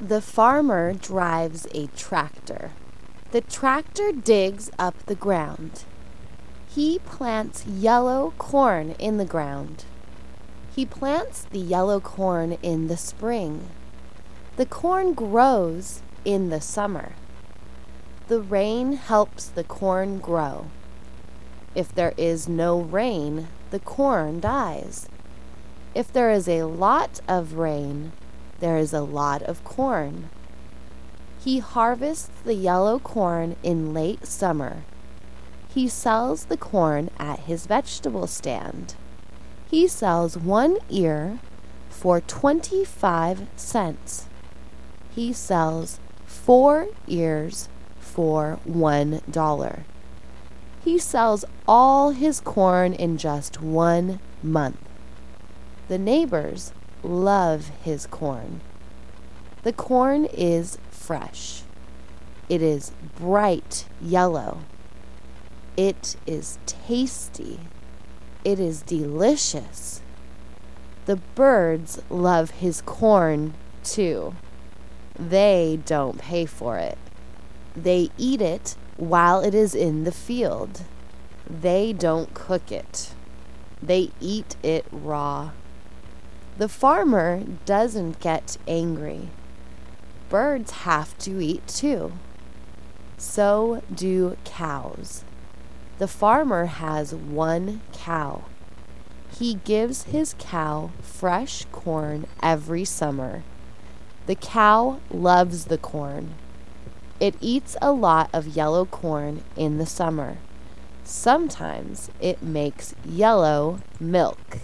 The farmer drives a tractor. The tractor digs up the ground. He plants yellow corn in the ground. He plants the yellow corn in the spring. The corn grows in the summer. The rain helps the corn grow. If there is no rain, the corn dies. If there is a lot of rain, there is a lot of corn. He harvests the yellow corn in late summer. He sells the corn at his vegetable stand. He sells one ear for 25 cents. He sells four ears for one dollar. He sells all his corn in just one month. The neighbors love his corn. The corn is fresh. It is bright yellow. It is tasty. It is delicious. The birds love his corn too. They don't pay for it. They eat it while it is in the field. They don't cook it. They eat it raw. The farmer doesn't get angry. Birds have to eat too. So do cows. The farmer has one cow. He gives his cow fresh corn every summer. The cow loves the corn. It eats a lot of yellow corn in the summer. Sometimes it makes yellow milk.